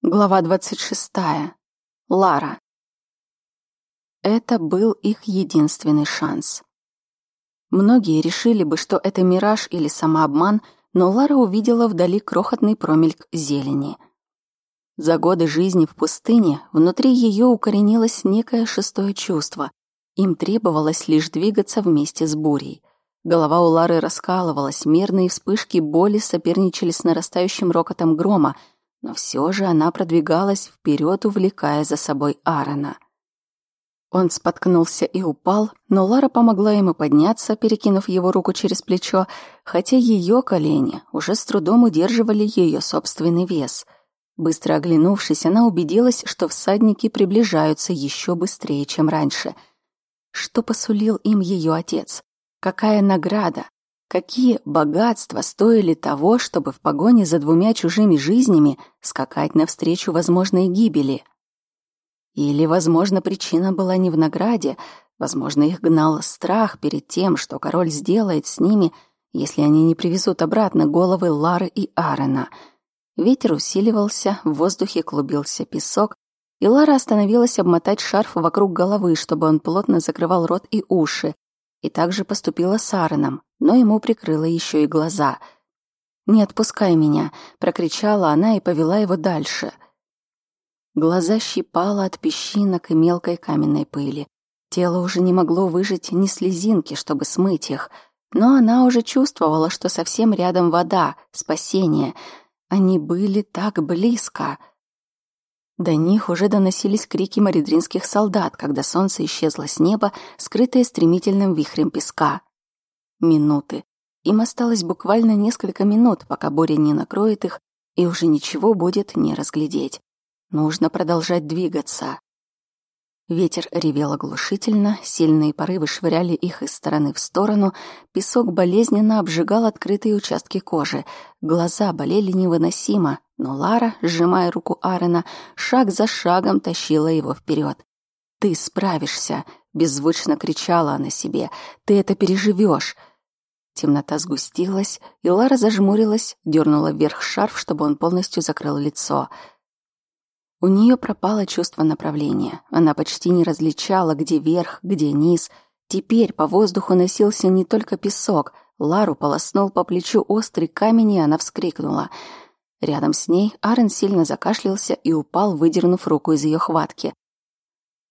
Глава 26. Лара. Это был их единственный шанс. Многие решили бы, что это мираж или самообман, но Лара увидела вдали крохотный промельк зелени. За годы жизни в пустыне внутри ее укоренилось некое шестое чувство. Им требовалось лишь двигаться вместе с бурей. Голова у Лары раскалывалась, мерные вспышки боли соперничали с нарастающим рокотом грома — но все же она продвигалась вперед, увлекая за собой Аарона. Он споткнулся и упал, но Лара помогла ему подняться, перекинув его руку через плечо, хотя ее колени уже с трудом удерживали ее собственный вес. Быстро оглянувшись, она убедилась, что всадники приближаются еще быстрее, чем раньше. Что посулил им ее отец? Какая награда? Какие богатства стоили того, чтобы в погоне за двумя чужими жизнями скакать навстречу возможной гибели? Или, возможно, причина была не в награде, возможно, их гнал страх перед тем, что король сделает с ними, если они не привезут обратно головы Лары и Аарона. Ветер усиливался, в воздухе клубился песок, и Лара остановилась обмотать шарф вокруг головы, чтобы он плотно закрывал рот и уши, и также поступила с Аароном, но ему прикрыла еще и глаза. «Не отпускай меня!» — прокричала она и повела его дальше. Глаза щипало от песчинок и мелкой каменной пыли. Тело уже не могло выжать ни слезинки, чтобы смыть их, но она уже чувствовала, что совсем рядом вода, спасение. Они были так близко. До них уже доносились крики маридринских солдат, когда солнце исчезло с неба, скрытое стремительным вихрем песка минуты. Им осталось буквально несколько минут, пока буря не накроет их, и уже ничего будет не разглядеть. Нужно продолжать двигаться. Ветер ревел оглушительно, сильные порывы швыряли их из стороны в сторону, песок болезненно обжигал открытые участки кожи, глаза болели невыносимо, но Лара, сжимая руку Аарона, шаг за шагом тащила его вперед. «Ты справишься!» — беззвучно кричала она себе. «Ты это переживешь!» Темнота сгустилась, и Лара зажмурилась, дернула вверх шарф, чтобы он полностью закрыл лицо. У нее пропало чувство направления. Она почти не различала, где верх, где низ. Теперь по воздуху носился не только песок. Лару полоснул по плечу острый камень, и она вскрикнула. Рядом с ней Арен сильно закашлялся и упал, выдернув руку из ее хватки.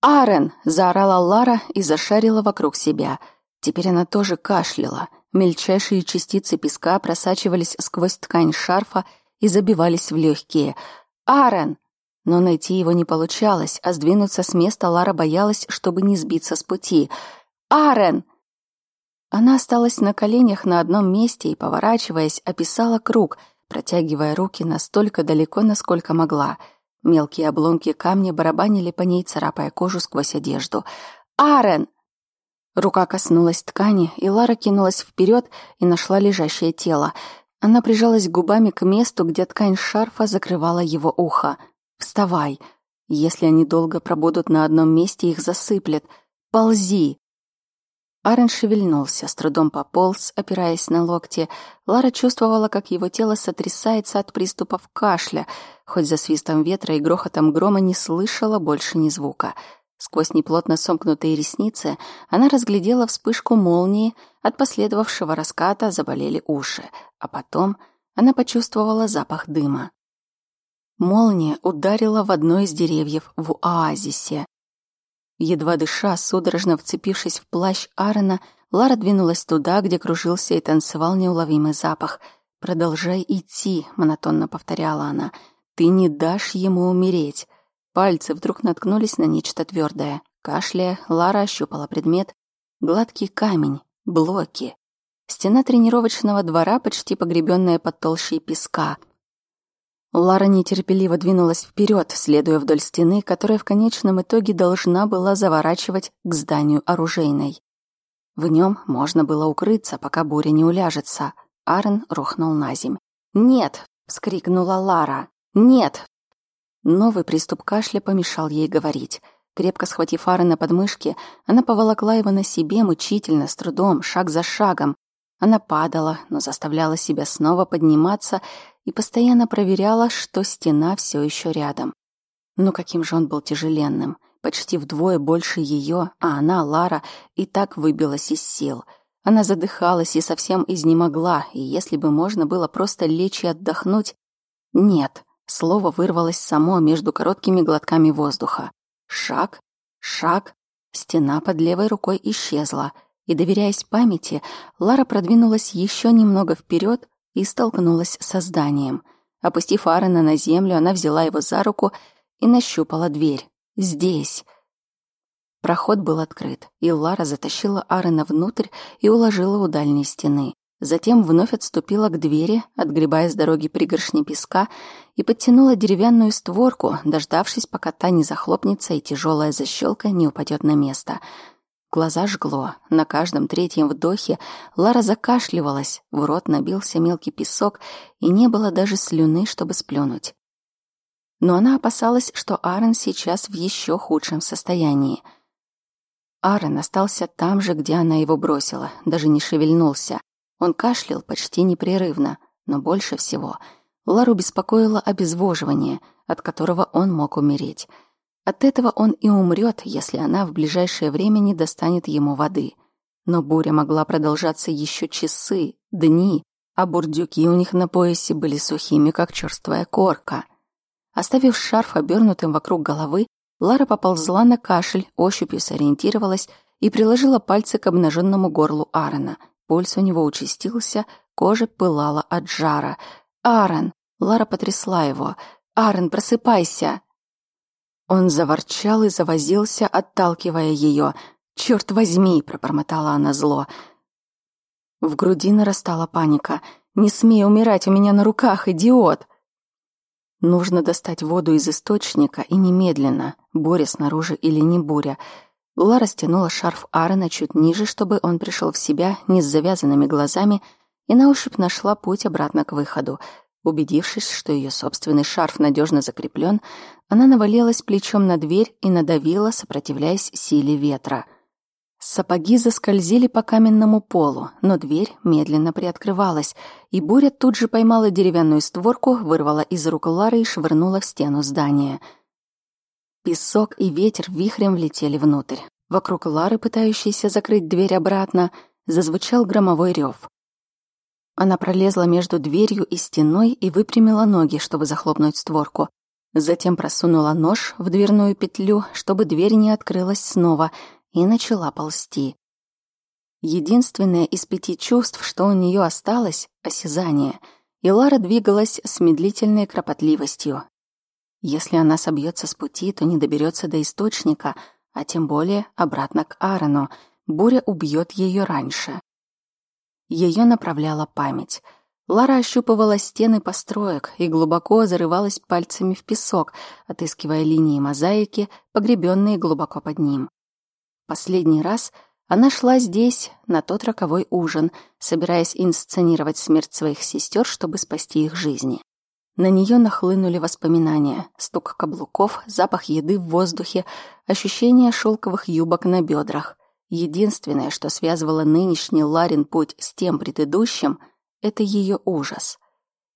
«Арен!» — заорала Лара и зашарила вокруг себя. Теперь она тоже кашляла. Мельчайшие частицы песка просачивались сквозь ткань шарфа и забивались в легкие. «Аарон!» Но найти его не получалось, а сдвинуться с места Лара боялась, чтобы не сбиться с пути. «Аарон!» Она осталась на коленях на одном месте и, поворачиваясь, описала круг, протягивая руки настолько далеко, насколько могла. Мелкие обломки камня барабанили по ней, царапая кожу сквозь одежду. «Аарон!» Рука коснулась ткани, и Лара кинулась вперед и нашла лежащее тело. Она прижалась губами к месту, где ткань шарфа закрывала его ухо. «Вставай!» Если они долго пробудут на одном месте, их засыплет. «Ползи!» Арен шевельнулся, с трудом пополз, опираясь на локти. Лара чувствовала, как его тело сотрясается от приступов кашля, хоть за свистом ветра и грохотом грома не слышала больше ни звука — Сквозь неплотно сомкнутые ресницы она разглядела вспышку молнии, от последовавшего раската заболели уши, а потом она почувствовала запах дыма. Молния ударила в одно из деревьев в оазисе. Едва дыша, судорожно вцепившись в плащ Аарона, Лара двинулась туда, где кружился и танцевал неуловимый запах. «Продолжай идти», — монотонно повторяла она. «Ты не дашь ему умереть». Пальцы вдруг наткнулись на нечто твердое. Кашляя, Лара ощупала предмет. Гладкий камень, блоки. Стена тренировочного двора, почти погребенная под толщей песка. Лара нетерпеливо двинулась вперед, следуя вдоль стены, которая в конечном итоге должна была заворачивать к зданию оружейной. В нем можно было укрыться, пока буря не уляжется. Арн рухнул на земь. «Нет!» — вскрикнула Лара. «Нет! Новый приступ кашля помешал ей говорить. Крепко схватив Ары на подмышки, она поволокла его на себе мучительно, с трудом, шаг за шагом. Она падала, но заставляла себя снова подниматься и постоянно проверяла, что стена все еще рядом. Но каким же он был тяжеленным, почти вдвое больше ее, а она, Лара, и так выбилась из сил. Она задыхалась и совсем изнемогла, и если бы можно было просто лечь и отдохнуть... Нет, слово вырвалось само между короткими глотками воздуха. Шаг, шаг, стена под левой рукой исчезла, и, доверяясь памяти, Лара продвинулась еще немного вперед, и столкнулась со зданием. Опустив Аарона на землю, она взяла его за руку и нащупала дверь. Здесь. Проход был открыт, и Лара затащила Аарона внутрь и уложила у дальней стены. Затем вновь отступила к двери, отгребая с дороги пригоршни песка, и подтянула деревянную створку, дождавшись, пока та не захлопнется и тяжелая защелка не упадет на место — Глаза жгло. На каждом третьем вдохе Лара закашливалась, в рот набился мелкий песок, и не было даже слюны, чтобы сплюнуть. Но она опасалась, что Аарон сейчас в еще худшем состоянии. Аарон остался там же, где она его бросила, даже не шевельнулся. Он кашлял почти непрерывно, но больше всего Лару беспокоило обезвоживание, от которого он мог умереть — от этого он и умрет, если она в ближайшее время не достанет ему воды. Но буря могла продолжаться еще часы, дни, а бурдюки у них на поясе были сухими, как черствая корка. Оставив шарф обернутым вокруг головы, Лара поползла на кашель, ощупью сориентировалась и приложила пальцы к обнаженному горлу Аарона. Пульс у него участился, кожа пылала от жара. «Аарон!» Лара потрясла его. «Аарон, просыпайся!» Он заворчал и завозился, отталкивая ее. «Черт возьми!» — пробормотала она зло. В груди нарастала паника. «Не смей умирать у меня на руках, идиот!» Нужно достать воду из источника и немедленно, буря снаружи или не буря. Лара стянула шарф Аарона чуть ниже, чтобы он пришел в себя не с завязанными глазами, и на ощупь нашла путь обратно к выходу. Убедившись, что ее собственный шарф надежно закреплен, она навалилась плечом на дверь и надавила, сопротивляясь силе ветра. Сапоги заскользили по каменному полу, но дверь медленно приоткрывалась, и буря тут же поймала деревянную створку, вырвала из рук Лары и швырнула в стену здания. Песок и ветер вихрем влетели внутрь. Вокруг Лары, пытающейся закрыть дверь обратно, зазвучал громовой рев. Она пролезла между дверью и стеной и выпрямила ноги, чтобы захлопнуть створку. Затем просунула нож в дверную петлю, чтобы дверь не открылась снова, и начала ползти. Единственное из пяти чувств, что у нее осталось — осязание, и Лара двигалась с медлительной кропотливостью. Если она собьется с пути, то не доберется до источника, а тем более обратно к Аарону. Буря убьет ее раньше. Ее направляла память. Лара ощупывала стены построек и глубоко зарывалась пальцами в песок, отыскивая линии мозаики, погребенные глубоко под ним. Последний раз она шла здесь, на тот роковой ужин, собираясь инсценировать смерть своих сестер, чтобы спасти их жизни. На нее нахлынули воспоминания, стук каблуков, запах еды в воздухе, ощущение шелковых юбок на бедрах. Единственное, что связывало нынешний Ларин путь с тем предыдущим, это ее ужас.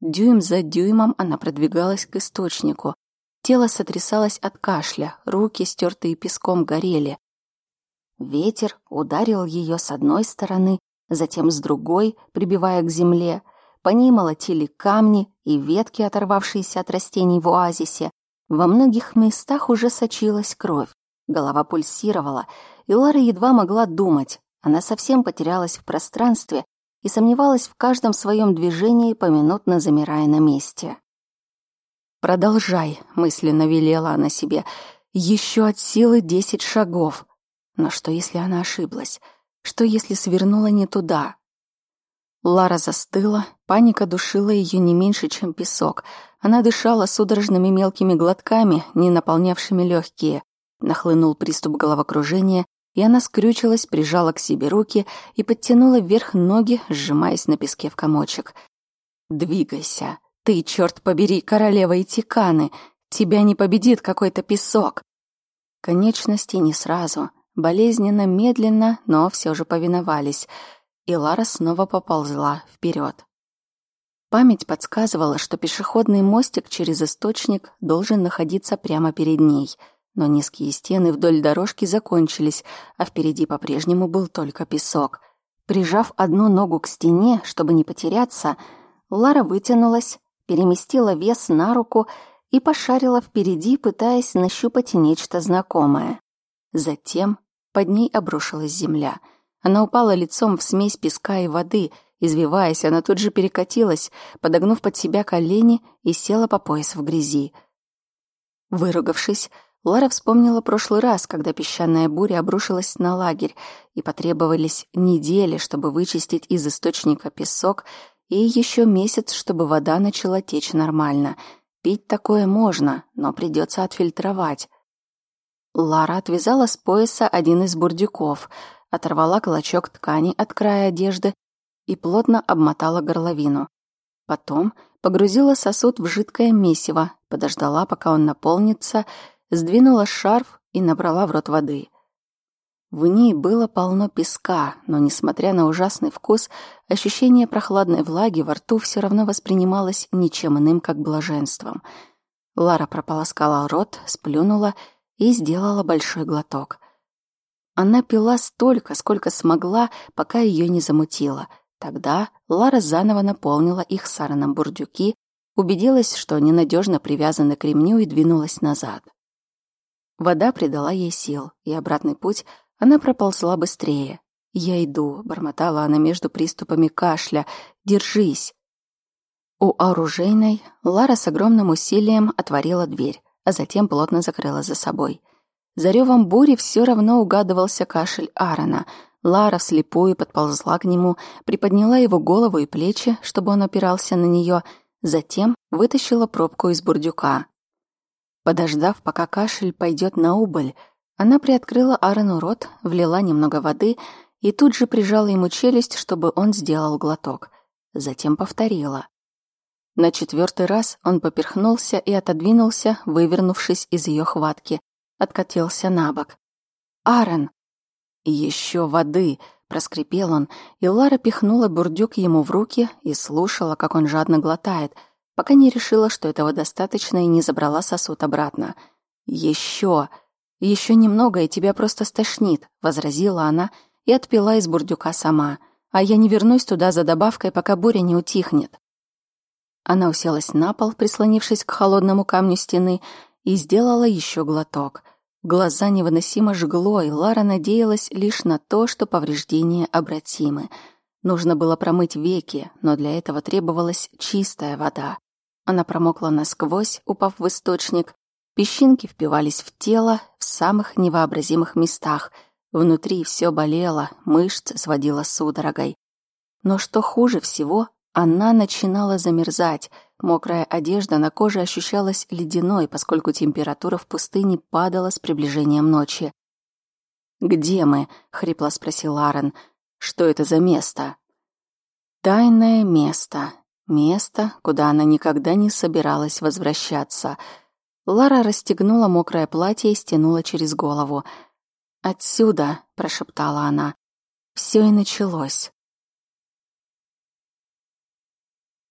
Дюйм за дюймом она продвигалась к источнику. Тело сотрясалось от кашля, руки, стертые песком, горели. Ветер ударил ее с одной стороны, затем с другой, прибивая к земле. По ней молотили камни и ветки, оторвавшиеся от растений в оазисе. Во многих местах уже сочилась кровь. Голова пульсировала, и Лара едва могла думать. Она совсем потерялась в пространстве и сомневалась в каждом своем движении, поминутно замирая на месте. «Продолжай», — мысленно велела она себе, — «еще от силы десять шагов». Но что, если она ошиблась? Что, если свернула не туда? Лара застыла, паника душила ее не меньше, чем песок. Она дышала судорожными мелкими глотками, не наполнявшими легкие. Нахлынул приступ головокружения, и она скрючилась, прижала к себе руки и подтянула вверх ноги, сжимаясь на песке в комочек. «Двигайся! Ты, черт побери, королева Итиканы! Тебя не победит какой-то песок!» Конечности не сразу, болезненно, медленно, но все же повиновались, и Лара снова поползла вперед. Память подсказывала, что пешеходный мостик через источник должен находиться прямо перед ней, но низкие стены вдоль дорожки закончились, а впереди по-прежнему был только песок. Прижав одну ногу к стене, чтобы не потеряться, Лара вытянулась, переместила вес на руку и пошарила впереди, пытаясь нащупать нечто знакомое. Затем под ней обрушилась земля. Она упала лицом в смесь песка и воды — Извиваясь, она тут же перекатилась, подогнув под себя колени и села по пояс в грязи. Выругавшись, Лара вспомнила прошлый раз, когда песчаная буря обрушилась на лагерь, и потребовались недели, чтобы вычистить из источника песок, и еще месяц, чтобы вода начала течь нормально. Пить такое можно, но придется отфильтровать. Лара отвязала с пояса один из бурдюков, оторвала клочок ткани от края одежды и плотно обмотала горловину. Потом погрузила сосуд в жидкое месиво, подождала, пока он наполнится, сдвинула шарф и набрала в рот воды. В ней было полно песка, но, несмотря на ужасный вкус, ощущение прохладной влаги во рту все равно воспринималось ничем иным, как блаженством. Лара прополоскала рот, сплюнула и сделала большой глоток. Она пила столько, сколько смогла, пока ее не замутило — Тогда Лара заново наполнила их сараном бурдюки, убедилась, что они надежно привязаны к ремню и двинулась назад. Вода придала ей сил, и обратный путь она проползла быстрее. «Я иду», — бормотала она между приступами кашля. «Держись!» У оружейной Лара с огромным усилием отворила дверь, а затем плотно закрыла за собой. За ревом бури все равно угадывался кашель Аарона — Лара вслепую подползла к нему, приподняла его голову и плечи, чтобы он опирался на нее, затем вытащила пробку из бурдюка. Подождав, пока кашель пойдет на убыль, она приоткрыла Аарону рот, влила немного воды и тут же прижала ему челюсть, чтобы он сделал глоток. Затем повторила. На четвертый раз он поперхнулся и отодвинулся, вывернувшись из ее хватки, откатился на бок. «Аарон!» «Еще воды!» — проскрипел он, и Лара пихнула бурдюк ему в руки и слушала, как он жадно глотает, пока не решила, что этого достаточно, и не забрала сосуд обратно. «Еще! Еще немного, и тебя просто стошнит!» — возразила она и отпила из бурдюка сама. «А я не вернусь туда за добавкой, пока буря не утихнет». Она уселась на пол, прислонившись к холодному камню стены, и сделала еще глоток — Глаза невыносимо жгло, и Лара надеялась лишь на то, что повреждения обратимы. Нужно было промыть веки, но для этого требовалась чистая вода. Она промокла насквозь, упав в источник. Песчинки впивались в тело в самых невообразимых местах. Внутри все болело, мышцы сводило судорогой. Но что хуже всего, она начинала замерзать — Мокрая одежда на коже ощущалась ледяной, поскольку температура в пустыне падала с приближением ночи. «Где мы?» — хрипло спросил Аарон. «Что это за место?» «Тайное место. Место, куда она никогда не собиралась возвращаться». Лара расстегнула мокрое платье и стянула через голову. «Отсюда», — прошептала она, — «все и началось».